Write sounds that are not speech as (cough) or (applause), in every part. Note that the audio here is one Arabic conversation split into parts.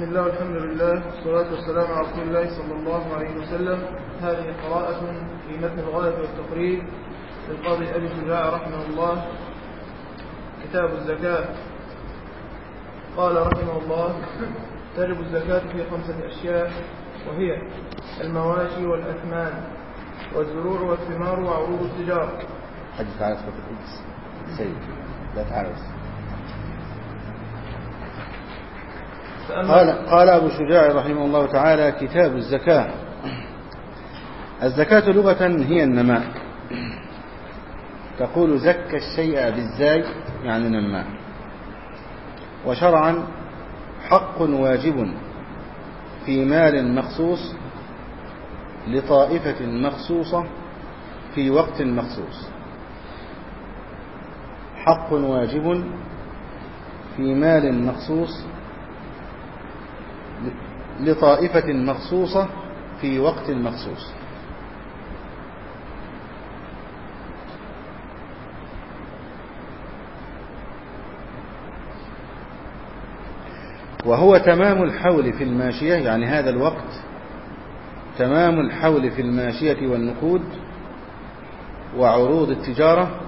بسم الله والحمد لله والصلاة والسلام على رسول الله صلى الله عليه وسلم. هذه قراءة في متن الغاية والتقريب للقاضي أبي شجاع رحمه الله. كتاب الزكاة. قال رحمه الله تجب الزكاة في خمسة أشياء وهي المواشي والأثمان والزروع والثمار وعروض التجارة. حد تعالى صوت القدس سيد لا تعالى قال قال أبو شجاع رحمه الله تعالى كتاب الزكاة. الزكاة لغة هي النماء. تقول زك الشيء بالزاي يعني نماء. وشرعا حق واجب في مال مخصوص لطائفة مخصوصة في وقت مخصوص. حق واجب في مال مخصوص لطائفة مخصوصة في وقت مخصوص. وهو تمام الحول في الماشية يعني هذا الوقت تمام الحول في الماشية والنقود وعروض التجارة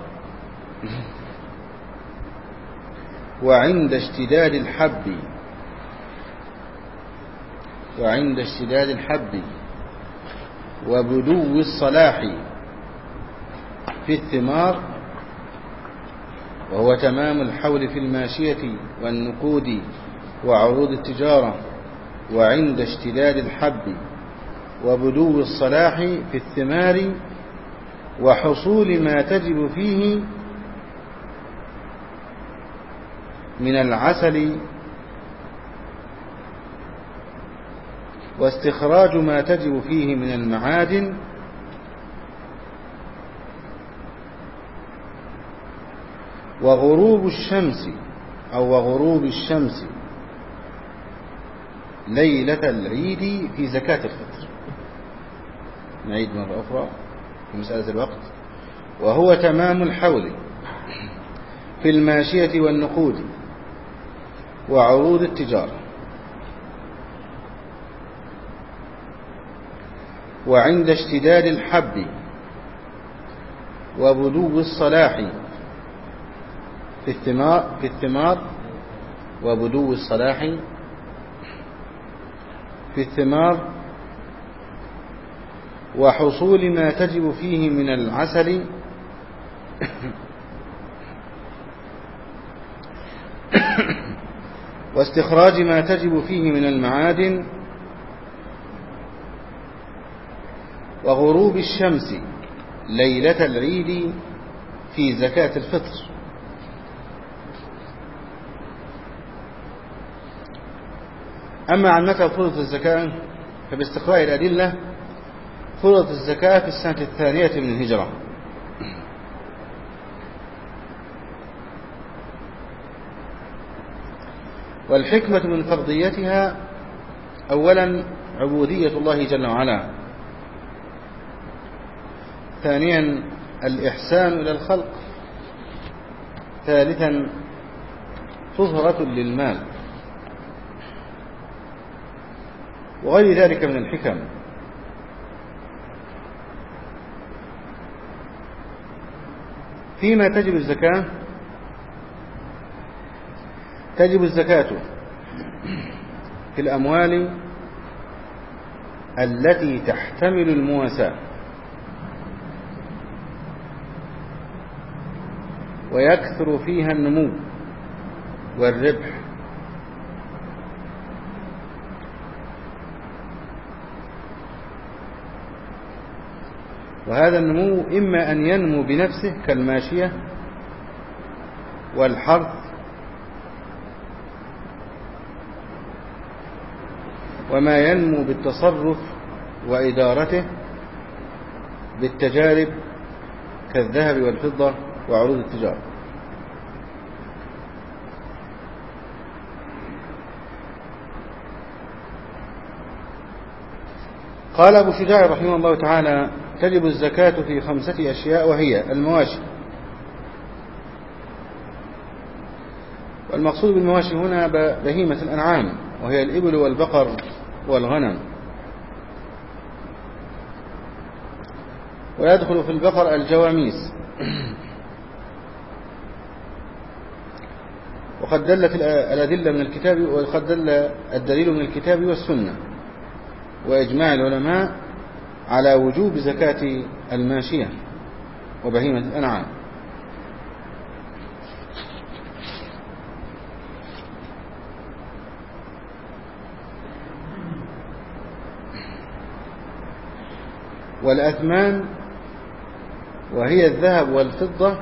وعند اشتداد الحب وعند اشتداد الحب وبدو الصلاح في الثمار وهو تمام الحول في الماشية والنقود وعروض التجارة وعند اشتداد الحب وبدو الصلاح في الثمار وحصول ما تجب فيه من العسل واستخراج ما تجب فيه من المعادن وغروب الشمس أو وغروب الشمس ليلة العيد في زكاة الفطر. نعيد مرة أخرى في مسألة الوقت. وهو تمام الحول في الماشية والنقود وعروض التجارة. وعند اشتداد الحب وبدو الصلاح في الثمار, في الثمار وبدو الصلاح في الثمار وحصول ما تجب فيه من العسل (coughs) واستخراج ما تجب فيه من المعادن وغروب الشمس ليلة العيد في زكاة الفطر. أما عن متى فرضت الزكاة فباستقراء الأدلة فرضت الزكاة في السنة الثانية من الهجرة. والحكمة من فرضيتها أولا عبودية الله جل وعلا. ثانيا الإحسان إلى الخلق. ثالثا طهرة للمال. وغير ذلك من الحكم. فيما تجب الزكاة؟ تجب الزكاة في الأموال التي تحتمل المواساة. ويكثر فيها النمو والربح. وهذا النمو إما أن ينمو بنفسه كالماشية والحرث وما ينمو بالتصرف وإدارته بالتجارب كالذهب والفضة وعروض التجارة. قال أبو شجاع رحمه الله تعالى تجب الزكاة في خمسة أشياء وهي المواشي. والمقصود بالمواشي هنا بهيمة الأنعام وهي الإبل والبقر والغنم. ويدخل في البقر الجواميس. وقد دلت الأدلة من الكتاب وقد دل الدليل من الكتاب والسنة وإجماع العلماء على وجوب زكاة الماشية وبهيمة الأنعام. والأثمان وهي الذهب والفضة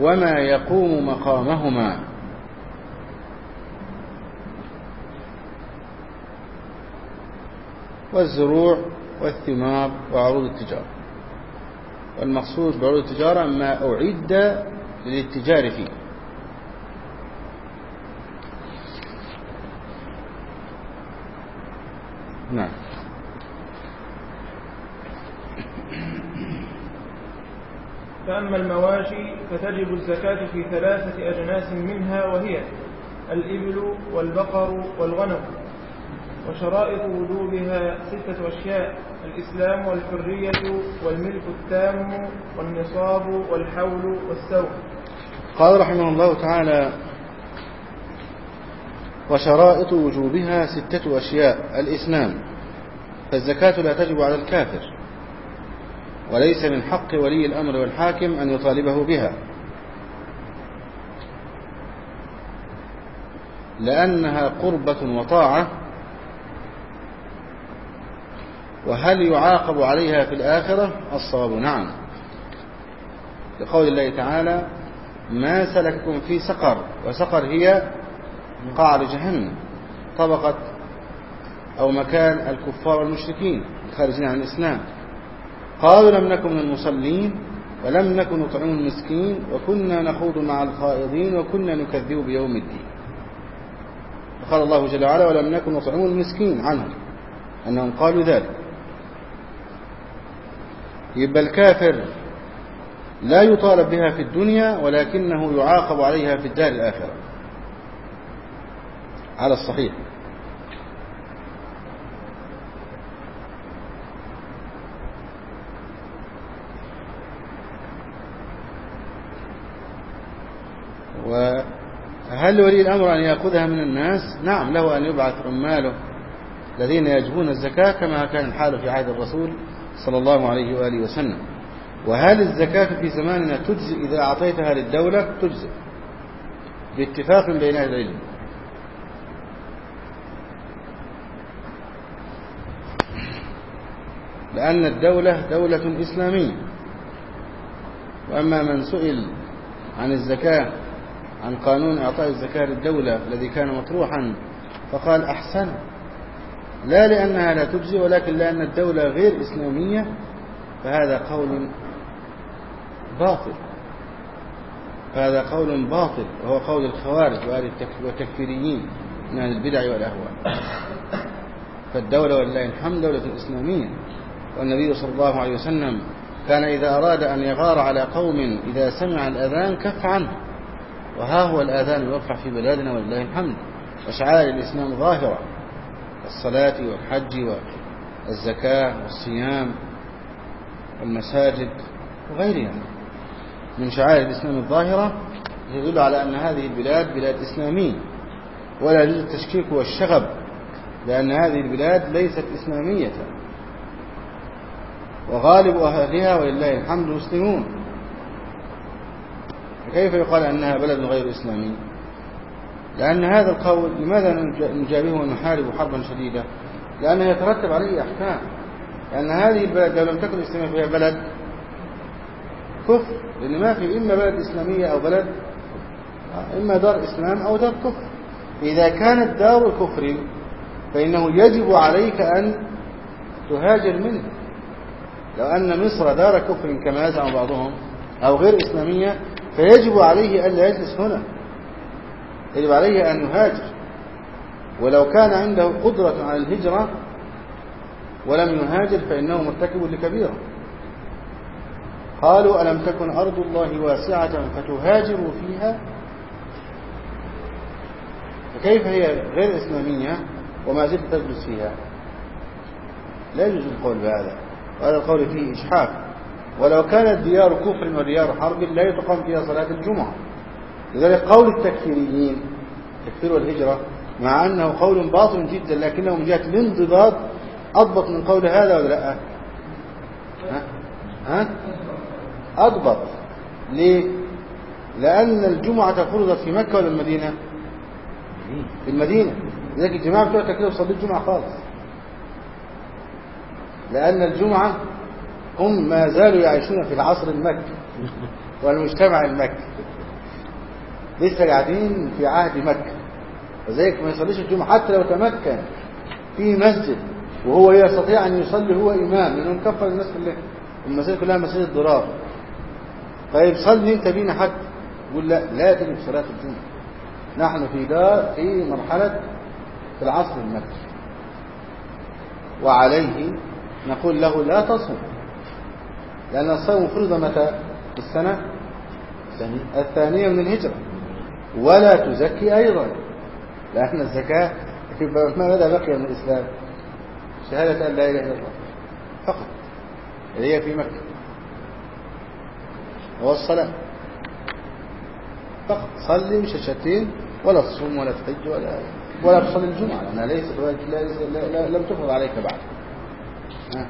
وما يقوم مقامهما. والزروع والثمار وعروض التجارة. والمقصود بعروض التجارة ما أعد للاتجار فيه. نعم. فأما المواشي فتجب الزكاة في ثلاثة أجناس منها وهي الإبل والبقر والغنم. وشرائط وجوبها ستة أشياء الإسلام والحرية والملك التام والنصاب والحول والسوق قال رحمه الله تعالى وشرائط وجوبها ستة أشياء الإسلام فالزكاة لا تجب على الكافر وليس من حق ولي الأمر والحاكم أن يطالبه بها لأنها قربة وطاعة وهل يعاقب عليها في الآخرة؟ الصواب نعم. لقول الله تعالى ما سلككم في سقر وسقر هي قعر جهنم طبقة أو مكان الكفار والمشركين الخارجين عن الإسلام. قالوا لم نكن من المصلين ولم نكن نطعم المسكين وكنا نخوض مع الخائضين وكنا نكذب بيوم الدين. فقال الله جل وعلا ولم نكن نطعم المسكين عنهم أنهم قالوا ذلك. يبقى الكافر لا يطالب بها في الدنيا ولكنه يعاقب عليها في الدار الآخرة على الصحيح. وهل ولي الأمر أن يأخذها من الناس؟ نعم له أن يبعث عماله الذين يجبون الزكاة كما كان الحال في عهد الرسول. صلى الله عليه وآله وسلم. وهل الزكاة في زماننا تجزي إذا أعطيتها للدولة تجزي. باتفاق بين أهل العلم. لأن الدولة دولة إسلامية. وأما من سئل عن الزكاة عن قانون إعطاء الزكاة للدولة الذي كان مطروحا فقال أحسن. لا لأنها لا تجزي ولكن لأن الدولة غير إسلامية فهذا قول باطل. فهذا قول باطل وهو قول الخوارج والتكفيريين من البدع والأهواء. فالدولة ولله الحمد دولة إسلامية والنبي صلى الله عليه وسلم كان إذا أراد أن يغار على قوم إذا سمع الأذان كف عنه. وها هو الآذان يرفع في بلادنا ولله الحمد وشعائر الإسلام ظاهرة. الصلاة والحج والزكاة والصيام والمساجد وغيرها. من شعائر الإسلام الظاهرة يدل على أن هذه البلاد بلاد إسلامية ولا يجوز التشكيك والشغب لأن هذه البلاد ليست إسلامية. وغالب أهلها ولله الحمد مسلمون فكيف يقال أنها بلد غير إسلامي؟ لأن هذا القول لماذا نجابهه ونحارب حربا شديدة؟ لأنه يترتب عليه أحكام. لأن هذه البلد لو لم تكن إسلامية فهي بلد كفر. لأن ما في إما بلد إسلامية أو بلد إما دار إسلام أو دار كفر. إذا كانت دار كفر فإنه يجب عليك أن تهاجر منه. لو أن مصر دار كفر كما يزعم بعضهم أو غير إسلامية فيجب عليه أن لا يجلس هنا. يجب عليه أن يهاجر. ولو كان عنده قدرة على الهجرة ولم يهاجر فإنه مرتكب لكبيرة. قالوا ألم تكن أرض الله واسعة فتهاجروا فيها؟ فكيف هي غير إسلامية وما زلت تجلس فيها؟ لا يجوز القول بهذا. وهذا القول فيه إجحاف ولو كانت ديار كفر وديار حرب لا يتقام فيها صلاة الجمعة. لذلك قول التكفيريين التكفير والهجرة مع أنه قول باطل جدا لكنه من جهة الانضباط أضبط من قول هذا ولا لأ؟ ها؟ ها؟ أضبط. ليه؟ لأن الجمعة فرضت في مكة ولا المدينة؟ في المدينة. لذلك الجماعة بتوع كده وصلي الجمعة خالص. لأن الجمعة هم ما زالوا يعيشون في العصر المكي والمجتمع المكي. لسه قاعدين في عهد مكة. وذلك ما يصليش الجمعة حتى لو تمكن في مسجد وهو يستطيع أن يصلي هو إمام لأنه مكفر الناس كلها. المساجد كلها مساجد ضرار طيب صلي أنت بينا حتى. يقول لا لا تجب صلاة الجمعة. نحن في دار في مرحلة في العصر المكي. وعليه نقول له لا تصوم. لأن الصوم فرض متى؟ في السنة الثانية من الهجرة. ولا تزكي أيضا. لأن الزكاة ماذا بقي من الإسلام؟ شهادة أن لا إله إلا الله فقط. هي في مكة. والصلاة فقط. صلي وششتين ولا تصوم ولا تحج ولا ولا تصلي الجمعة. لأنها ليست لا لا لا لم تفرض عليك بعد. ها.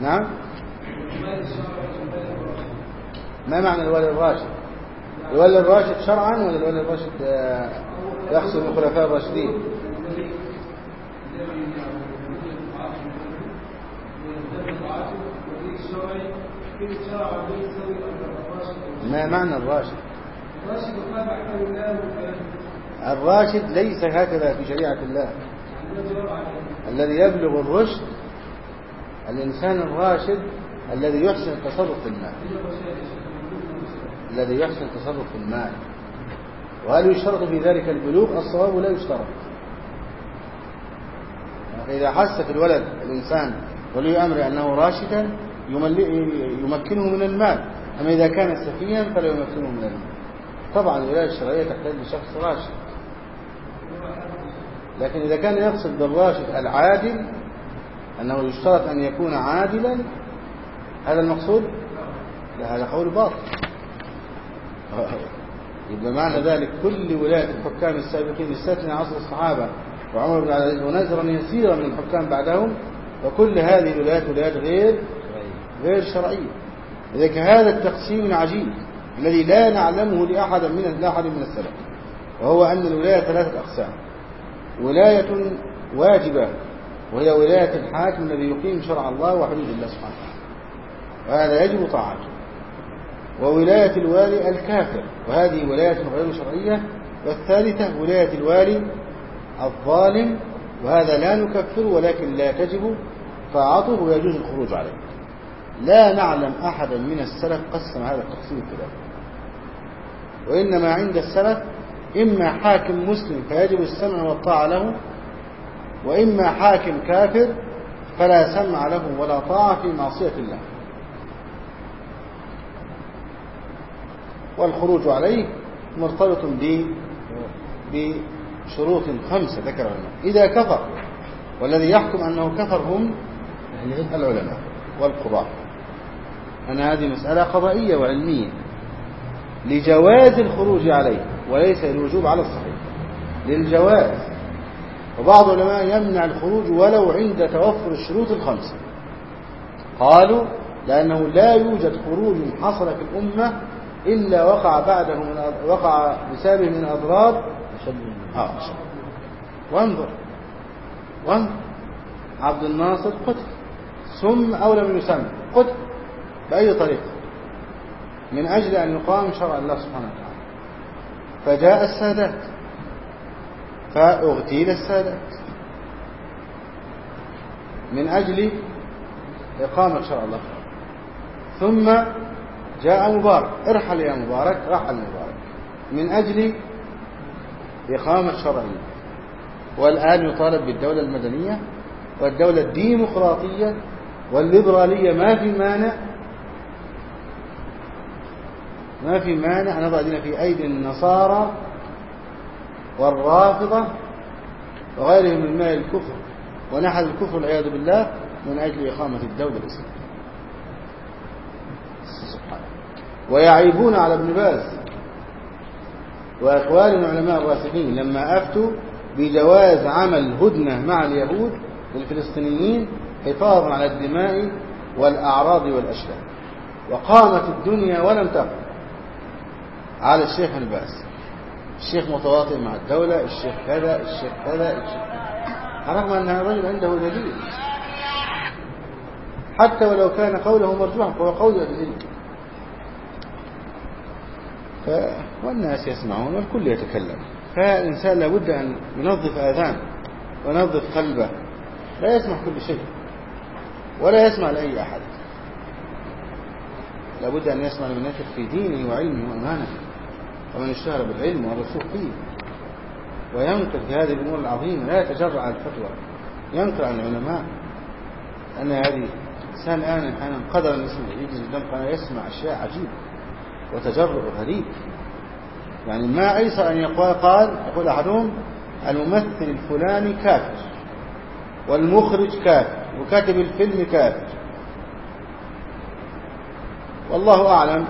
نعم؟ ما معنى الولي الراشد؟ الولي الراشد شرعا ولا الولي الراشد آه، يقصد الخلفاء الراشدين؟ ما معنى الراشد؟ الراشد ليس هكذا في شريعة الله. الذي يبلغ الرشد الإنسان الراشد الذي يحسن التصرف في المال الذي يحسن التصرف في المال. وهل يشترط في ذلك البلوغ؟ الصواب لا يشترط. إذا حس في الولد الإنسان ولي أمر أنه راشدا يمكنه من المال. أما إذا كان سفيا فلا يمكنه من المال. طبعا الولاية الشرعية تحتاج لشخص راشد. لكن إذا كان يقصد بالراشد العادل أنه يشترط أن يكون عادلا هذا المقصود؟ لا هذا قول باطل. يبقى معنى ذلك كل ولاية الحكام السابقين استثنى عصر الصحابة وعمر بن عبد العزيز ونزرا يسيرا من الحكام بعدهم وكل هذه الولايات ولايات غير غير شرعية. لذلك هذا التقسيم العجيب الذي لا نعلمه لأحد من لأحد من السلف وهو أن الولاية ثلاثة أقسام. ولاية واجبة وهي ولاية الحاكم الذي يقيم شرع الله وحدود الله سبحانه وتعالى. وهذا يجب طاعته. وولاية الوالي الكافر. وهذه ولاية غير شرعية والثالثة ولاية الوالي الظالم. وهذا لا نكفر ولكن لا تجب. طاعته ويجوز الخروج عليه. لا نعلم أحدا من السلف قسم هذا التقسيم كذلك وإنما عند السلف إما حاكم مسلم فيجب السمع والطاعة له وإما حاكم كافر فلا سمع له ولا طاعة في معصية الله. والخروج عليه مرتبط بشروط خمسة ذكر العلماء. إذا كفر والذي يحكم أنه كفر هم العلماء والقضاء أنا هذه مسألة قضائية وعلمية. لجواز الخروج عليه وليس الوجوب على الصحيح. للجواز. وبعض العلماء يمنع الخروج ولو عند توفر الشروط الخمسة. قالوا لأنه لا يوجد خروج حصل في الأمة إلا وقع بعده من وقع بسببه من أضرار. آه. وانظر. وانظر. عبد الناصر قتل. ثم أو لم يسمى. قتل. بأي طريقة؟ من أجل أن يقام شرع الله سبحانه وتعالى. فجاء السادات. فأغتيل السادات. من أجل إقامة شرع الله. ثم جاء مبارك. ارحل يا مبارك. رحل مبارك من أجل إقامة شرعية. والآن يطالب بالدولة المدنية والدولة الديمقراطية والليبرالية. ما في مانع ما في مانع نضع ديننا في أيدي النصارى والرافضة وغيرهم من مال الكفر. ونحل الكفر والعياذ بالله من أجل إقامة الدولة الإسلامية سبحانه ويعيبون على ابن باز. وإخوان العلماء الراسخين لما أفتوا بجواز عمل هدنة مع اليهود للفلسطينيين حفاظا على الدماء والأعراض والأشلاء وقامت الدنيا ولم تقم. على الشيخ الباس الشيخ متواطئ مع الدولة الشيخ كذا الشيخ كذا الشيخ رغم أن الرجل عنده دليل. حتى ولو كان قوله مرجوعا فهو قول ف... والناس يسمعون والكل يتكلم. فالإنسان لابد أن ينظف آذان وينظف قلبه. لا يسمع كل شيء ولا يسمع لأي أحد. لابد أن يسمع لمن يثق في دينه وعلمه وأمانه ومن اشتهر بالعلم والرسوخ فيه. وينقل في هذه الأمور العظيمة لا يتجرع على الفتوى. ينقل عن العلماء أن هذه إنسان الآن أحيانا قدر أن يجلس قدام يسمع أشياء عجيبة. وتجرع غريب. يعني ما أيسر أن يقول قال يقول أحدهم الممثل الفلاني كافر والمخرج كافر وكاتب الفيلم كافر. والله أعلم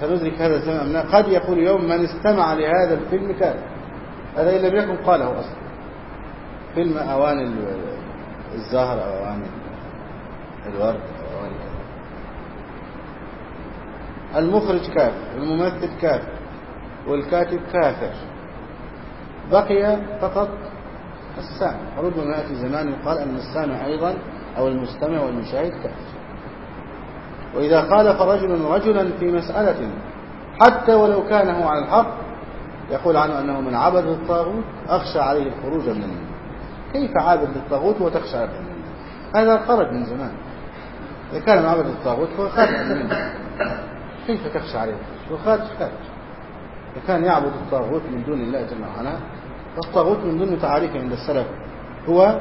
سندرك هذا الزمن قد يقول يوم من استمع لهذا الفيلم كافر. هذا إن لم يكن قاله أصلا. فيلم أوان الزهر أو أوان الورد أو أوان المخرج كافر الممثل كافر والكاتب كافر. بقي فقط السامع. وربما يأتي زمان يقال أن السامع أيضا أو المستمع والمشاهد كافر. وإذا خالف رجل رجلا في مسألة حتى ولو كان هو على الحق يقول عنه أنه من عبد الطاغوت أخشى عليه الخروج من المنه كيف عابد للطاغوت وتخشى عليه؟ من هذا خرج من زمان. إذا كان من عبد الطاغوت فهو خارج من كيف تخشى عليه؟ هو خارج؟ خارج. إذا كان يعبد الطاغوت من دون الله جل وعلا فالطاغوت من ضمن تعاريفه عند السلف هو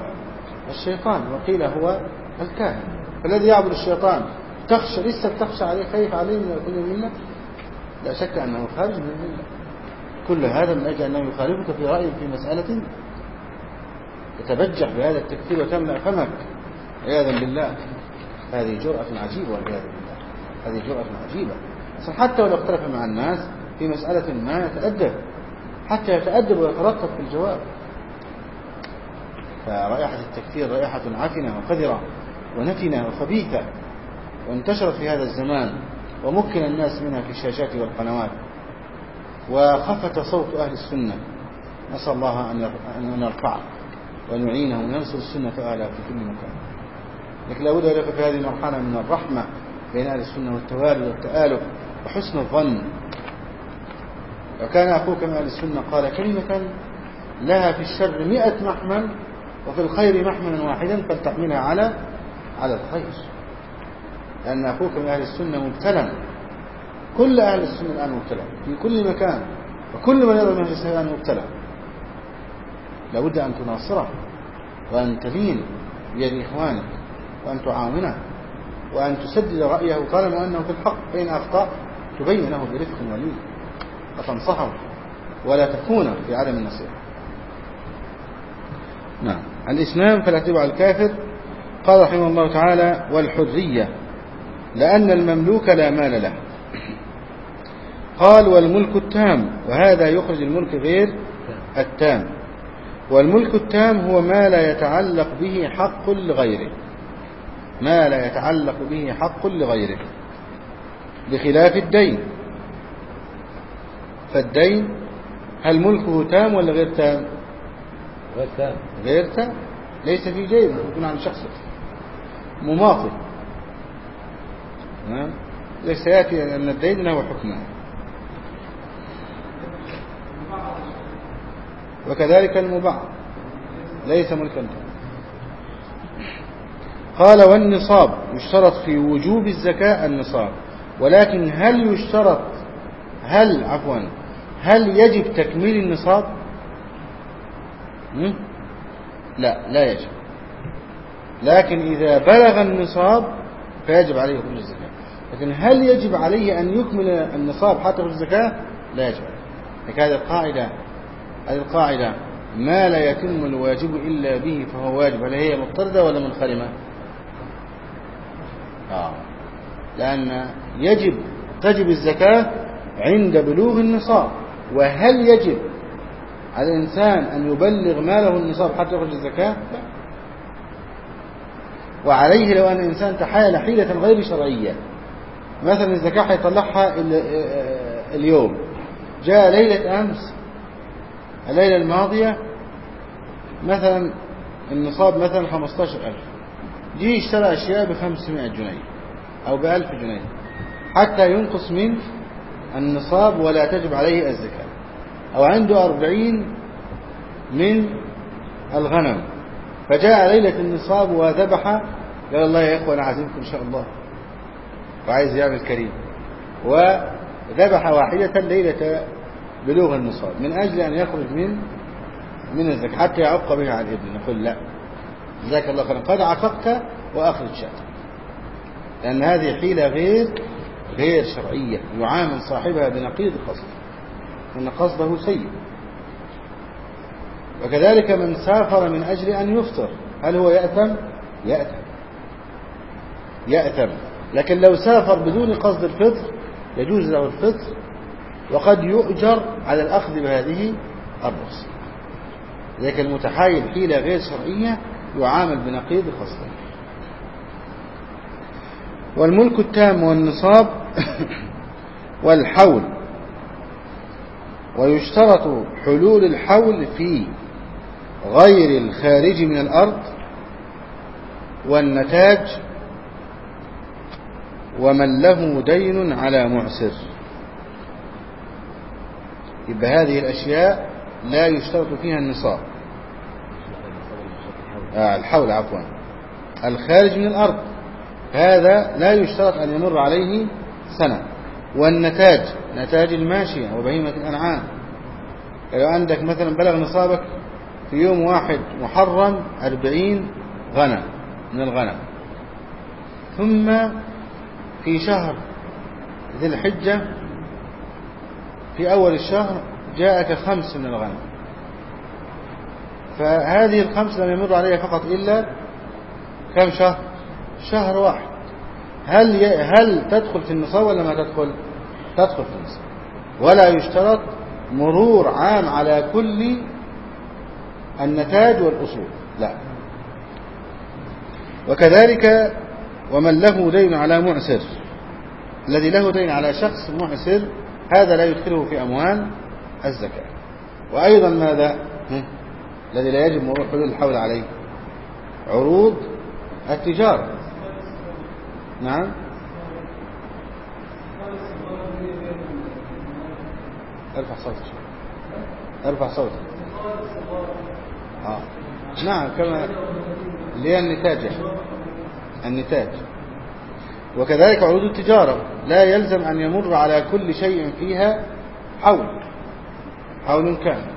الشيطان وقيل هو الكاهن. فالذي يعبد الشيطان تخشى لسه بتخشى عليه خايف عليه من يكون الملة لا شك أنه خارج من الملة كل هذا من أجل أنه يخالفك في رأيه في مسألة تتبجح بهذا التكفير وتملأ فمك. عياذا بالله. هذه جرأة عجيبة والعياذ بالله. هذه جرأة عجيبة. حتى ولو اختلف مع الناس في مسألة ما يتأدب حتى يتأدب ويترقب في الجواب. فرائحة التكفير رائحة عفنة وقذرة ونتنة وخبيثة وانتشرت في هذا الزمان ومكن الناس منها في الشاشات والقنوات. وخفت صوت أهل السنة. نسأل الله أن يرفعه وأن يعينه وينصر السنة أهلها في كل مكان. لكن لابد لك في هذه المرحلة من الرحمة بين أهل السنة والتوالي والتآلف. وحسن الظن. لو كان أخوك من أهل السنة قال كلمة لها في الشر مئة محمل وفي الخير محملا واحدا فلتحملها على على الخير. لأن أخوك من أهل السنة مبتلى. كل أهل السنة الآن مبتلى. في كل مكان. وكل من يضع من أهل الآن مبتلى. لابد أن تناصره. وأن تلين بيد إخوانك. وأن تعاونه. وأن تسدد رأيه. طالما أنه في الحق. فإن أخطأ تبين له برفق ولين وتنصحه ولا تكون في عدم النصيحة نعم. الإسلام فلا تبع الكافر قال رحمه الله تعالى والحرية لأن المملوك لا مال له. قال والملك التام وهذا يخرج الملك غير التام. والملك التام هو ما لا يتعلق به حق لغيره. ما لا يتعلق به حق لغيره. بخلاف الدين. فالدين هل ملكه تام ولا غير تام؟ غير تام. غير تام. ليس في جيبه يكون عن شخصه مماطل. ليس يأتي أن الدين له حكمه وكذلك المباع ليس ملكا. قال والنصاب يشترط في وجوب الزكاة النصاب. ولكن هل يشترط هل عفوا هل يجب تكميل النصاب؟ لا لا يجب. لكن إذا بلغ النصاب فيجب عليه خروج الزكاة. لكن هل يجب عليه أن يكمل النصاب حتى في الزكاة؟ لا يجب. لكن هذه القاعدة هذه القاعدة ما لا يتم الواجب إلا به فهو واجب. هل هي مضطردة ولا منخرمة؟ آه. لأن يجب تجب الزكاة عند بلوغ النصاب. وهل يجب على الإنسان أن يبلغ ماله النصاب حتى يخرج الزكاة؟ لا. وعليه لو أن الإنسان تحايل حيلة غير شرعية. مثلا الزكاة هيطلعها اليوم. جاء ليلة أمس الليلة الماضية مثلا النصاب مثلا 15000 جي اشترى أشياء ب 500 جنيه. أو ب 1000 جنيه. حتى ينقص من النصاب ولا تجب عليه الزكاة. أو عنده 40 من الغنم. فجاء ليلة النصاب وذبح. قال الله يا إخوة أنا عازمكم إن شاء الله. وعايز يعمل كريم وذبح واحدة ليلة بلوغ النصاب. من أجل أن يخرج من من الزكاة. حتى يعق بها على الابن نقول لا. جزاك الله خيرا. قد عققت وأخرج شاة. لأن هذه حيلة غير غير شرعية. يعامل صاحبها بنقيض قصد إن قصده سيء. وكذلك من سافر من أجل أن يفطر هل هو يأثم؟ يأثم. يأثم. لكن لو سافر بدون قصد الفطر يجوز له الفطر وقد يؤجر على الأخذ بهذه الرخصة. ذلك المتحايل حيلة غير شرعية يعامل بنقيض قصده. والملك التام والنصاب (coughs) والحول ويشترط حلول الحول في غير الخارج من الأرض والنتاج ومن له دين على معسر. يبقى هذه الأشياء لا يشترط فيها النصاب. آه الحول عفوا. الخارج من الأرض. هذا لا يشترط أن يمر عليه سنة. والنتاج نتاج الماشية وبهيمة الأنعام. لو عندك مثلا بلغ نصابك في يوم واحد محرم أربعين غنم من الغنم. ثم في شهر ذي الحجة في أول الشهر جاءك خمس من الغنم. فهذه الخمس لم يمر عليها فقط إلا كم شهر؟ شهر واحد. هل ي... هل تدخل في النصاب ولا ما تدخل؟ تدخل في النصاب. ولا يشترط مرور عام على كل النتاج والأصول. لا. وكذلك ومن له دين على معسر. الذي له دين على شخص معسر هذا لا يدخله في أموال الزكاة. وأيضا ماذا؟ الذي لا يجب مرور حلول الحول عليه. عروض التجارة. نعم. ارفع صوتك ارفع صوتك. آه. نعم كما اللي هي النتاج النتاج. وكذلك عروض التجارة. لا يلزم أن يمر على كل شيء فيها حول. حول كامل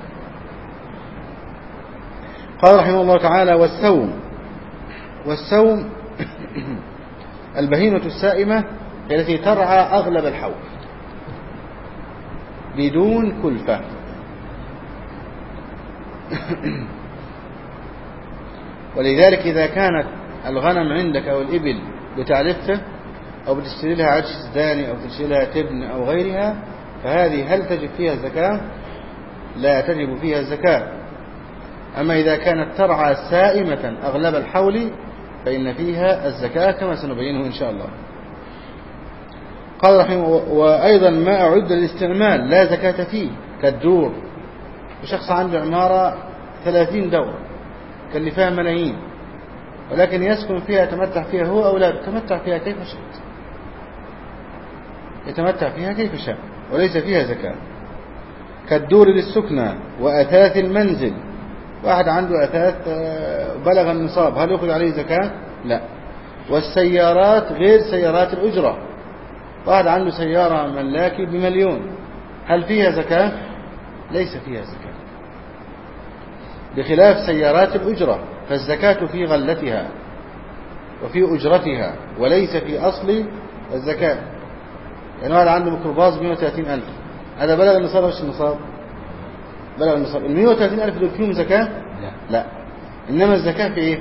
قال رحمه الله تعالى والسوم والسوم البهيمة السائمة التي ترعى أغلب الحول بدون كلفة. (coughs) ولذلك إذا كانت الغنم عندك أو الإبل بتعرفته أو بتشتري لها عدش سداني أو تشتري لها تبن أو غيرها فهذه هل تجب فيها الزكاة؟ لا تجب فيها الزكاة. أما إذا كانت ترعى سائمة أغلب الحول فإن فيها الزكاة كما سنبينه إن شاء الله. قال رحمه وأيضا ما أعد للاستعمال لا زكاة فيه كالدور. وشخص عنده عمارة ثلاثين دور كلفها ملايين. ولكن يسكن فيها يتمتع فيها هو أولاده يتمتع فيها كيف شاء يتمتع فيها كيف شاء وليس فيها زكاة. كالدور للسكنى وأثاث المنزل واحد عنده أثاث بلغ النصاب هل يأخذ عليه زكاة؟ لا. والسيارات غير سيارات الأجرة. واحد عنده سيارة ملاكي بمليون هل فيها زكاة؟ ليس فيها زكاة. بخلاف سيارات الأجرة فالزكاة في غلتها وفي أجرتها وليس في أصل الزكاة. يعني واحد عنده ميكروباص ب 130 ألف هذا بلغ النصاب مش النصاب بلغ النصاب ال 130 ألف دول فيهم زكاة؟ لا. لا. إنما الزكاة في إيه؟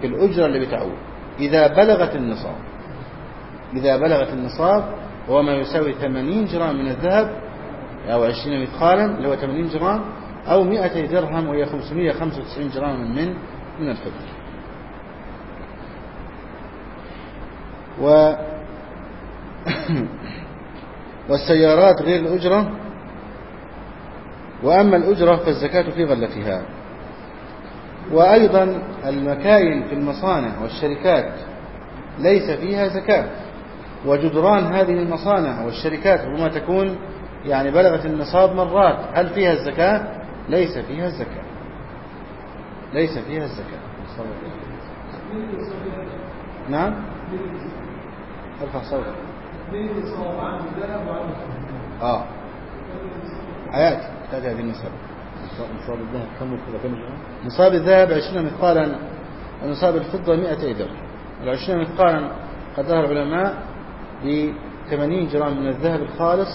في الأجرة اللي بتعود. إذا بلغت النصاب. إذا بلغت النصاب وهو ما يساوي 80 جرام من الذهب أو 20 مثقالا اللي هو 80 جرام أو 200 درهم وهي 595 جراما من من الفضة و (coughs) والسيارات غير الأجرة وأما الأجرة فالزكاة في غلتها. وأيضا المكاين في المصانع والشركات ليس فيها زكاة. وجدران هذه المصانع والشركات ربما تكون يعني بلغت النصاب مرات. هل فيها الزكاة؟ ليس فيها الزكاة. ليس فيها الزكاة. نعم؟ ارفع صوتك. آه. حياتي تأتي هذه المسألة نصاب الذهب كم كده كم جرام؟ نصاب الذهب 20 مثقالا ونصاب الفضة 200 درهم. العشرين مثقالا قدرها العلماء ب 80 جرام من الذهب الخالص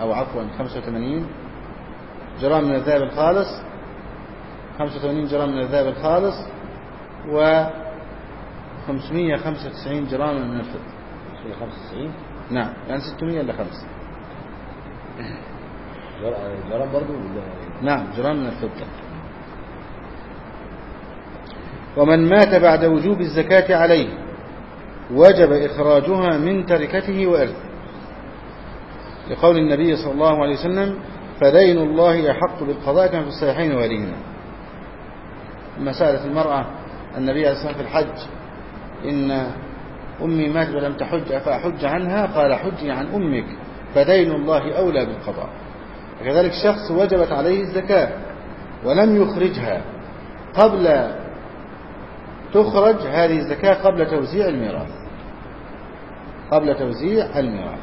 أو عفوا 85 جرام من الذهب الخالص 85 جرام من الذهب الخالص و 595 جرام من الفضة. 95 نعم يعني 600 إلا 5 جرام برضه ولا- نعم جرام من الفضة. ومن مات بعد وجوب الزكاة عليه وجب إخراجها من تركته وإرثه. لقول النبي صلى الله عليه وسلم فدين الله أحق بالقضاء كما في الصحيحين وغيرهما. لما سألت المرأة النبي عليه الصلاة في الحج إن أمي ماتت ولم تحج أفأحج عنها؟ قال حجي عن أمك. فدين الله أولى بالقضاء. وكذلك شخص وجبت عليه الزكاة ولم يخرجها قبل تخرج هذه الزكاة قبل توزيع الميراث. قبل توزيع الميراث.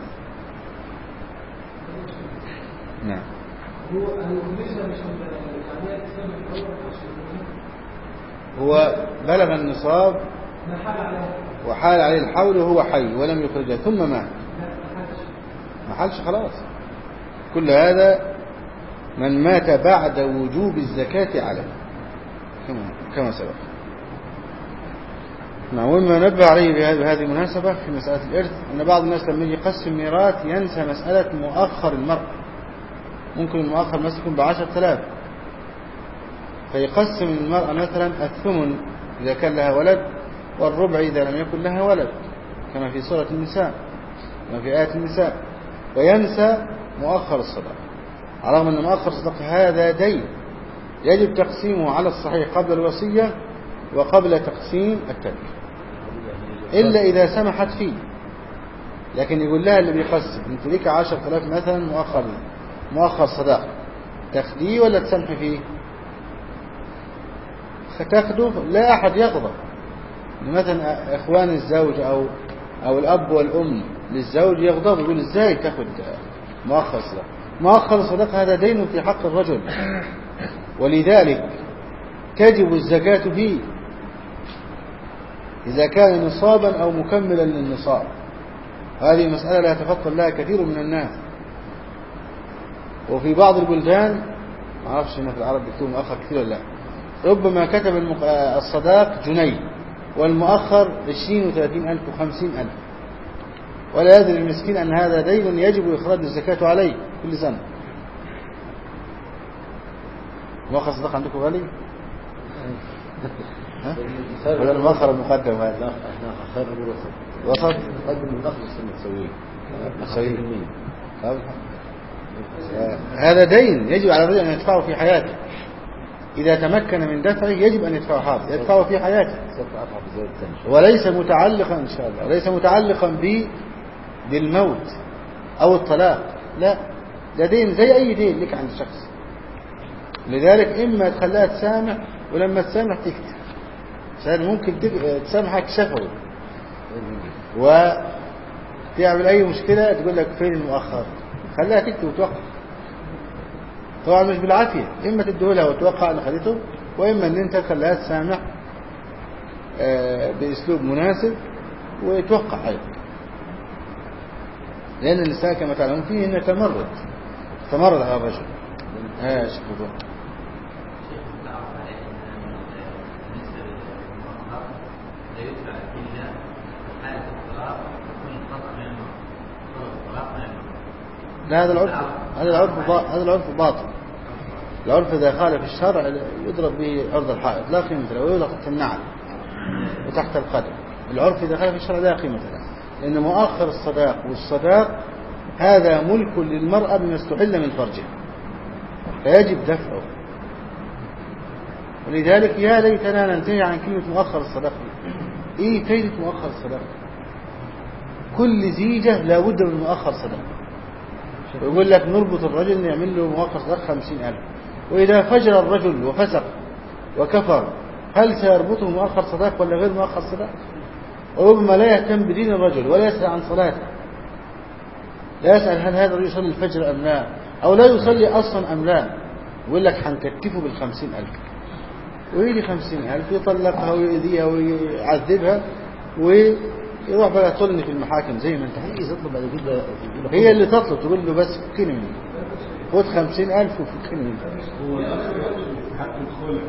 نعم. هو هو بلغ النصاب وحال عليه الحول وهو حي ولم يخرجها ثم مات. ما حالش خلاص. كل هذا من مات بعد وجوب الزكاة عليه. كما كما سبق. نعم ومما نبه عليه بهذه المناسبة في مسألة الإرث أن بعض الناس لما يجي يقسم ميراث ينسى مسألة مؤخر المرء. ممكن المؤخر مثلا يكون بعشرة آلاف. فيقسم المرأة مثلا الثمن إذا كان لها ولد والربع إذا لم يكن لها ولد كما في سورة النساء كما في آية النساء. وينسى مؤخر الصدقة على الرغم أن مؤخر الصدقة هذا دين يجب تقسيمه على الصحيح قبل الوصية وقبل تقسيم التركة إلا إذا سمحت فيه. لكن يقول لها اللي بيقسم أنت ليك عشر آلاف مثلا مؤخر مؤخر صداقة تاخديه ولا تسمحي فيه؟ تاخده لا أحد يغضب. مثلا إخوان الزوج أو أو الأب والأم للزوج يغضب يقول إزاي تاخد مؤخر صداقة مؤخر الصداقة هذا دين في حق الرجل. ولذلك تجب الزكاة فيه إذا كان نصابا أو مكملا للنصاب. هذه مسألة لا يتفطن لها كثير من الناس. وفي بعض البلدان ما أعرفش هنا في العرب بيكتبوا مؤخر كثير ولا لا ربما كتب. الصداق جنيه والمؤخر 20 و30 ألف و50 ألف. ولا يدري المسكين أن هذا دين يجب إخراج الزكاة عليه كل سنة مؤخر الصداق عندكم غالي؟ ولا المؤخر المقدم هذا؟ خير الوسط وسط قدم تسويه. المية. طب هذا دين يجب على الرجل أن يدفعه في حياته إذا تمكن من دفعه يجب أن يدفعه حاضر يدفعه في حياته. وليس متعلقا إن شاء الله وليس متعلقا ب بالموت أو الطلاق. لا ده دين زي أي دين لك عند شخص. لذلك إما تخليها تسامح ولما تسامح تكتب. عشان ممكن تسامحك شفوي. وتعمل أي مشكلة تقول لك فين المؤخر خليها تكتب وتوقع طبعا مش بالعافية. إما تديه لها وتوقع أن خدته وإما أن أنت تخليها تسامح آه، بأسلوب مناسب ويتوقع أيضا. لأن النساء كما تعلمون فيه أنها تمرد. تمرد على الرجل. ها شيخ لا هذا العرف هذا العرف هذا العرف باطل. العرف إذا خالف الشرع يضرب به عرض الحائط لا قيمة له تحت النعل وتحت القدم. العرف إذا خالف الشرع لا قيمة له. لأن مؤخر الصداق والصداق هذا ملك للمرأة بما استحل من فرجها. فيجب دفعه. ولذلك يا ليتنا ننتهي عن كلمة مؤخر الصداق. إيه فايدة مؤخر الصداق؟ كل زيجة لابد من مؤخر صداق. ويقول لك نربط الرجل نعمل له مؤخر صداق خمسين ألف. وإذا فجر الرجل وفسق وكفر هل سيربطه مؤخر صداق ولا غير مؤخر صداق؟ وربما لا يهتم بدين الرجل ولا يسأل عن صلاته. لا يسأل هل هذا الرجل يصلي الفجر أم لا أو لا يصلي أصلا أم لا. يقول لك هنكتفه بالخمسين ألف. ويجي خمسين ألف يطلقها ويؤذيها ويعذبها ويروح بقى يطلني في المحاكم زي ما أنت. عايز يطلب بعد كده هي اللي تطلب تقول له بس فكني مني. خد خمسين ألف وفكني مني. هو الأخ حق الخلع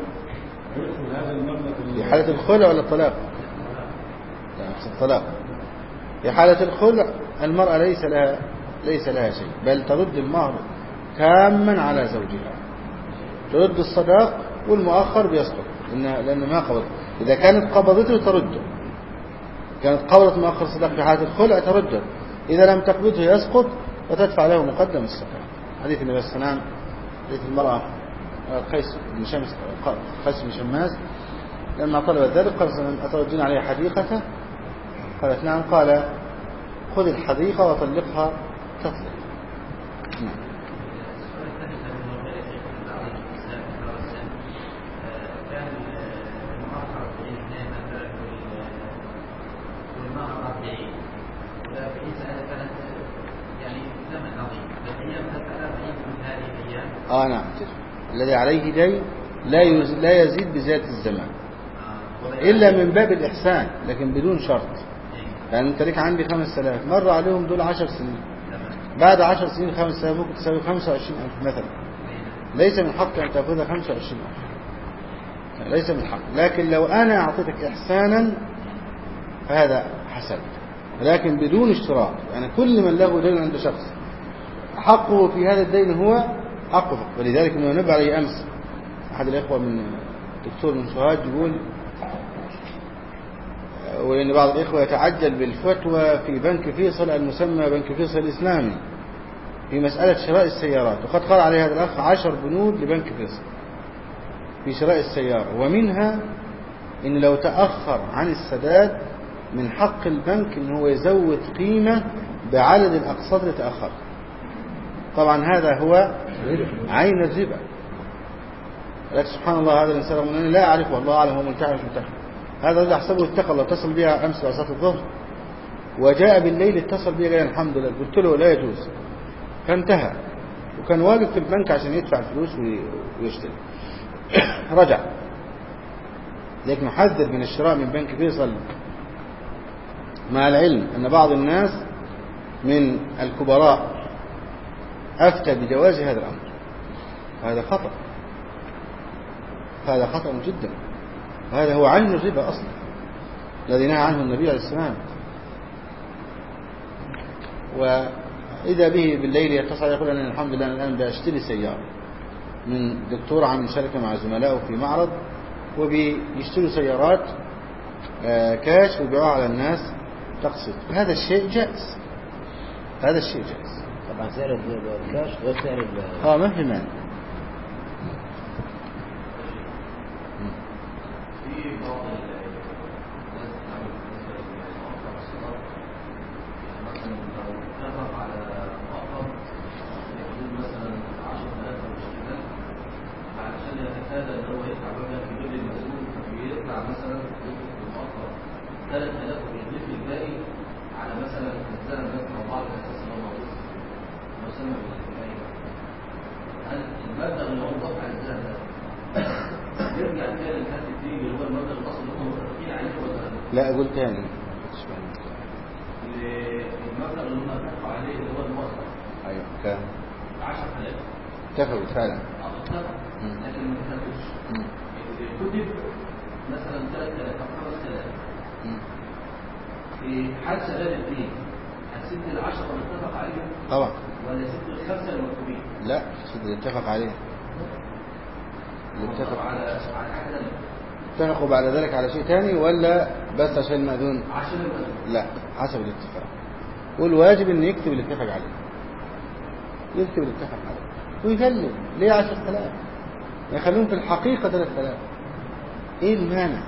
في حالة الخلع ولا الطلاق؟ أقصد الطلاق. في حالة الخلع المرأة ليس لها ليس لها شيء بل ترد المهر تاما على زوجها. ترد الصداق والمؤخر بيسقط لأن ما قبض إذا كانت قبضته ترده كانت قبضت مؤخر الصداق في حالة الخلع ترده إذا لم تقبضه يسقط وتدفع له مقدم الصداق. حديث النبي صلى الله عليه وسلم حديث المرأة آه، قيس بن شمس قيس بن شماس لما طلبت ذلك قال الله عليه حديقة؟ قالت نعم قال خذ الحديقة وطلقها تطلق. نعم. آه نعم. الذي عليه دين لا لا يزيد بزيادة الزمان. إلا من باب الإحسان لكن بدون شرط. يعني أنت ليك عندي خمس سلاف مر عليهم دول عشر سنين. بعد عشر سنين خمس سلاف ممكن تساوي خمسة وعشرين ألف مثلا. ليس من تأخذها خمسة وعشرين ألف. ليس من حق لكن لو أنا أعطيتك إحسانا فهذا حسن ولكن بدون اشتراط يعني كل من له دين عند شخص. حقه في هذا الدين هو حقه. ولذلك إنه نبه عليه أمس. أحد الإخوة من دكتور من سوهاج يقول وإن بعض الإخوة يتعجل بالفتوى في بنك فيصل المسمى بنك فيصل الإسلامي في مسألة شراء السيارات. وقد قال عليه هذا الأخ عشر بنود لبنك فيصل في شراء السيارة. ومنها إن لو تأخر عن السداد من حق البنك إن هو يزود قيمة بعدد الأقساط اللي تاخرت طبعا هذا هو عين الربا. لكن سبحان الله هذا الإنسان لا أعرفه الله أعلم هو ملتحي مش هذا الرجل أحسبه اتقى الله اتصل بها أمس بعد صلاة الظهر. وجاء بالليل اتصل بي قال الحمد لله. قلت له لا يجوز. فانتهى. وكان واقف في البنك عشان يدفع الفلوس وي- ويشتري. (coughs) رجع. لكن حذر من الشراء من بنك فيصل مع العلم أن بعض الناس من الكبراء أفتى بجواز هذا الأمر. هذا خطأ. هذا خطأ جدا. وهذا هو عين الربا أصلا الذي نهى عنه النبي عليه السلام. وإذا به بالليل يتصل يقول أنا الحمد لله أنا الآن بأشتري سيارة من دكتور عامل شركة مع زملائه في معرض وبيشتروا سيارات آه، كاش ويبيعوها على الناس تقسط. هذا الشيء جائز. هذا الشيء جائز. طبعا سعر ال- الكاش غير سعر آه ما في مانع في بعض الناس بتعمل بالنسبة للمؤخر الصلاة يعني مثلا لو اتفق على مؤخر يحدود مثلا 10000 أو 20000 علشان يتفادى إن هو يدفع مبلغ كبير للمسؤول فبيدفع مثلا المؤخر 3000 ويضيف الباقي على مثلا الزمن ده أو بعض الأساس اللي هو موجود مسمى بالكفاية هل لا أقول تاني المبلغ اللي هم اتفقوا عليه اللي هو الموسع أيوة كام 10000 اتفقوا فعلا. لكن ما كتبش مم. كتب مثلا 3000 أو 5000 مم. في حال سداد الدين هتسد العشرة اللي اتفق عليهم طبعا ولا سد الخمسة المكتوبين؟ لا شد اللي اتفق عليه اللي اتفق على على حاجة اتفقوا بعد ذلك على شيء تاني ولا بس عشان المأذون عشان المأذون لا حسب الاتفاق والواجب انه يكتب اللي اتفق عليه يكتب اللي اتفق عليه. ويكلم ليه عشر ثلاث يخلون في الحقيقة ثلاث ثلاث إيه المانع؟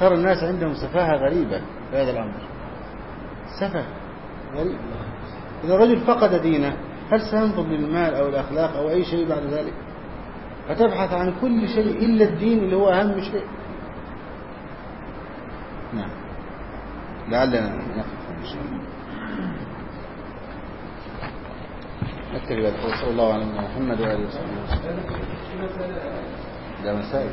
صار الناس عندهم سفاهة غريبة في هذا الأمر. سفه غريب إذا الرجل فقد دينه هل سينظر للمال أو الأخلاق أو أي شيء بعد ذلك؟ فتبحث عن كل شيء إلا الدين اللي هو أهم شيء. نعم. لعلنا نقف إن شاء الله. نكتفي بهذا وصلى الله على محمد وآله وصحبه وسلم. ده مسائل.